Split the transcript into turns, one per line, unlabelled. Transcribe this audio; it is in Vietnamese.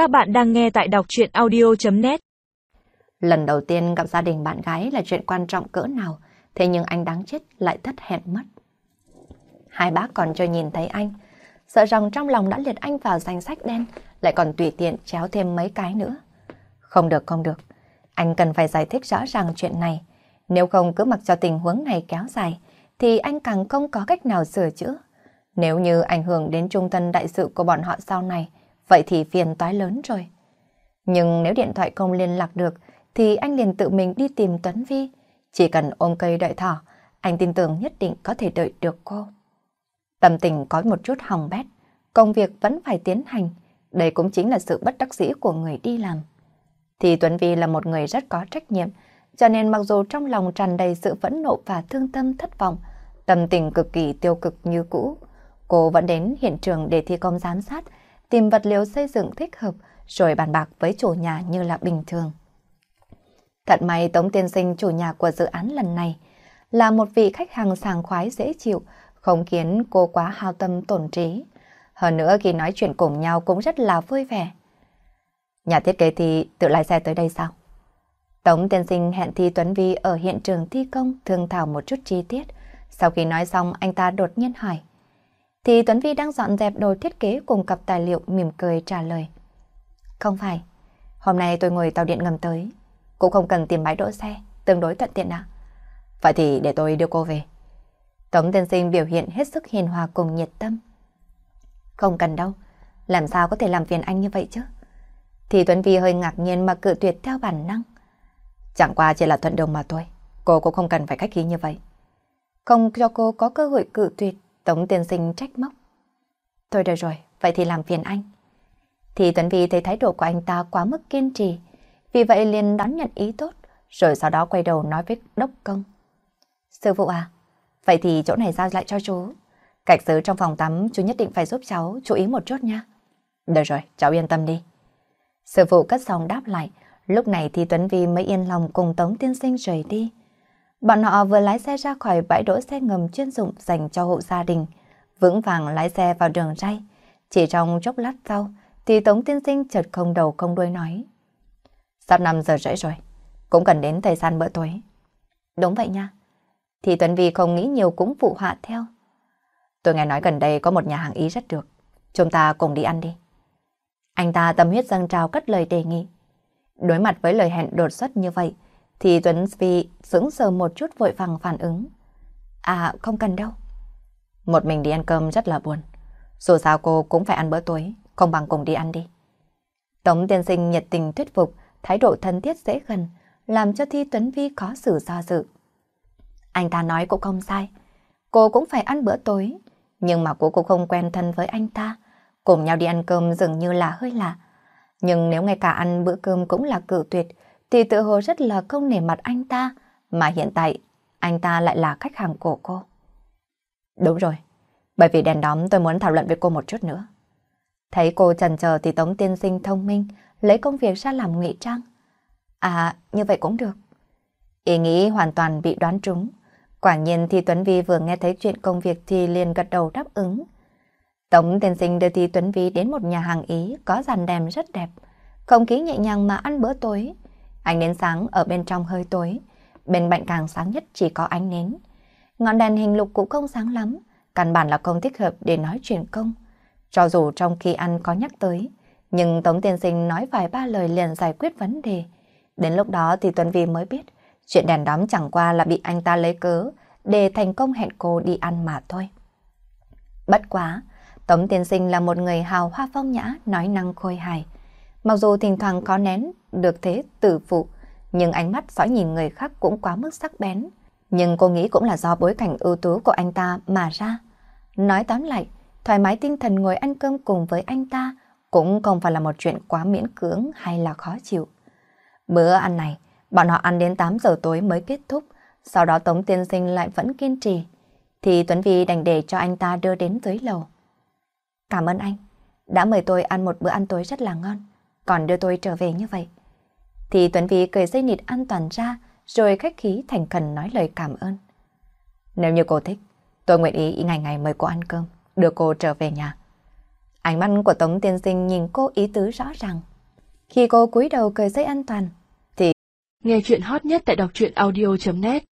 Các bạn đang nghe tại đọc chuyện audio.net
Lần đầu tiên gặp gia đình bạn gái là chuyện quan trọng cỡ nào, thế nhưng anh đáng chết lại thất hẹn mất. Hai bác còn chưa nhìn thấy anh, sợ rằng trong lòng đã liệt anh vào danh sách đen, lại còn tùy tiện chéo thêm mấy cái nữa. Không được, không được. Anh cần phải giải thích rõ ràng chuyện này. Nếu không cứ mặc cho tình huống này kéo dài, thì anh càng không có cách nào sửa chữa. Nếu như ảnh hưởng đến trung thân đại sự của bọn họ sau này, vậy thì phiền toái lớn rồi. Nhưng nếu điện thoại không liên lạc được, thì anh liền tự mình đi tìm Tuấn Vi. Chỉ cần ôm cây đợi thỏ, anh tin tưởng nhất định có thể đợi được cô. Tâm tình có một chút hỏng bét, công việc vẫn phải tiến hành. Đây cũng chính là sự bất đắc dĩ của người đi làm. Thì Tuấn Vi là một người rất có trách nhiệm, cho nên mặc dù trong lòng tràn đầy sự phẫn nộ và thương tâm thất vọng, tâm tình cực kỳ tiêu cực như cũ, cô vẫn đến hiện trường để thi công giám sát, tìm vật liệu xây dựng thích hợp, rồi bàn bạc với chủ nhà như là bình thường. Thật may Tống Tiên Sinh chủ nhà của dự án lần này là một vị khách hàng sàng khoái dễ chịu, không khiến cô quá hao tâm tổn trí. Hơn nữa khi nói chuyện cùng nhau cũng rất là vui vẻ. Nhà thiết kế thì tự lái xe tới đây sao? Tống Tiên Sinh hẹn Thi Tuấn Vi ở hiện trường thi công thương thảo một chút chi tiết. Sau khi nói xong anh ta đột nhiên hỏi. Thì Tuấn Vi đang dọn dẹp đồ thiết kế cùng cặp tài liệu mỉm cười trả lời. Không phải, hôm nay tôi ngồi tàu điện ngầm tới, cũng không cần tìm bãi đỗ xe, tương đối thuận tiện ạ. Vậy thì để tôi đưa cô về. Tống tiên sinh biểu hiện hết sức hiền hòa cùng nhiệt tâm. Không cần đâu, làm sao có thể làm phiền anh như vậy chứ? Thì Tuấn Vi hơi ngạc nhiên mà cự tuyệt theo bản năng. Chẳng qua chỉ là thuận đồng mà thôi, cô cũng không cần phải khách khí như vậy. Không cho cô có cơ hội cự tuyệt, Tống tiên sinh trách móc. Thôi được rồi, vậy thì làm phiền anh. Thì Tuấn Vi thấy thái độ của anh ta quá mức kiên trì, vì vậy liền đón nhận ý tốt, rồi sau đó quay đầu nói với đốc công. Sư phụ à, vậy thì chỗ này giao lại cho chú. Cạch sứ trong phòng tắm chú nhất định phải giúp cháu chú ý một chút nha. Được rồi, cháu yên tâm đi. Sư phụ cất xong đáp lại, lúc này thì Tuấn Vi mới yên lòng cùng Tống Tiên Sinh rời đi. Bọn họ vừa lái xe ra khỏi bãi đỗ xe ngầm chuyên dụng dành cho hộ gia đình, vững vàng lái xe vào đường ray. Chỉ trong chốc lát sau, thì Tống Tiên Sinh chợt không đầu không đuôi nói. Sắp 5 giờ rưỡi rồi, cũng cần đến thời gian bữa tối. Đúng vậy nha. Thì Tuấn Vi không nghĩ nhiều cũng phụ họa theo. Tôi nghe nói gần đây có một nhà hàng Ý rất được. Chúng ta cùng đi ăn đi. Anh ta tâm huyết dâng trào cất lời đề nghị. Đối mặt với lời hẹn đột xuất như vậy, thì Tuấn Vi sững sờ một chút vội vàng phản ứng. À, không cần đâu. Một mình đi ăn cơm rất là buồn. Dù sao cô cũng phải ăn bữa tối, không bằng cùng đi ăn đi. Tống tiên sinh nhiệt tình thuyết phục, thái độ thân thiết dễ gần, làm cho Thi Tuấn Vi có sự do dự. Anh ta nói cũng không sai, cô cũng phải ăn bữa tối, nhưng mà cô cũng không quen thân với anh ta, cùng nhau đi ăn cơm dường như là hơi lạ. Nhưng nếu ngay cả ăn bữa cơm cũng là cự tuyệt, thì tự hồ rất là không nể mặt anh ta, mà hiện tại anh ta lại là khách hàng của cô. Đúng rồi, bởi vì đèn đóm tôi muốn thảo luận với cô một chút nữa. Thấy cô chần chờ thì Tống Tiên Sinh thông minh, lấy công việc ra làm ngụy trang. À, như vậy cũng được. Ý nghĩ hoàn toàn bị đoán trúng. Quả nhiên thì Tuấn Vi vừa nghe thấy chuyện công việc thì liền gật đầu đáp ứng. Tống Tiên Sinh đưa Thi Tuấn Vi đến một nhà hàng Ý có dàn đèn rất đẹp. Không khí nhẹ nhàng mà ăn bữa tối. Ánh nến sáng ở bên trong hơi tối. Bên cạnh càng sáng nhất chỉ có ánh nến. Ngọn đèn hình lục cũng không sáng lắm. Căn bản là không thích hợp để nói chuyện công. Cho dù trong khi ăn có nhắc tới, nhưng Tống Tiên Sinh nói vài ba lời liền giải quyết vấn đề. Đến lúc đó thì Tuấn Vi mới biết, chuyện đèn đóm chẳng qua là bị anh ta lấy cớ để thành công hẹn cô đi ăn mà thôi. Bất quá, Tống Tiên Sinh là một người hào hoa phong nhã, nói năng khôi hài. Mặc dù thỉnh thoảng có nén được thế tử phụ, nhưng ánh mắt dõi nhìn người khác cũng quá mức sắc bén. Nhưng cô nghĩ cũng là do bối cảnh ưu tú của anh ta mà ra. Nói tóm lại, thoải mái tinh thần ngồi ăn cơm cùng với anh ta cũng không phải là một chuyện quá miễn cưỡng hay là khó chịu. Bữa ăn này, bọn họ ăn đến 8 giờ tối mới kết thúc, sau đó Tống Tiên Sinh lại vẫn kiên trì, thì Tuấn Vi đành để cho anh ta đưa đến dưới lầu. Cảm ơn anh, đã mời tôi ăn một bữa ăn tối rất là ngon, còn đưa tôi trở về như vậy. Thì Tuấn Vi cười dây nịt an toàn ra, rồi khách khí thành khẩn nói lời cảm ơn. Nếu như cô thích, tôi nguyện ý ngày ngày mời cô ăn cơm đưa cô trở về nhà. Ánh mắt của Tống Tiên Sinh nhìn cô ý tứ rõ ràng. Khi cô cúi đầu cười dây an toàn, thì
nghe chuyện hot nhất tại đọc truyện audio.net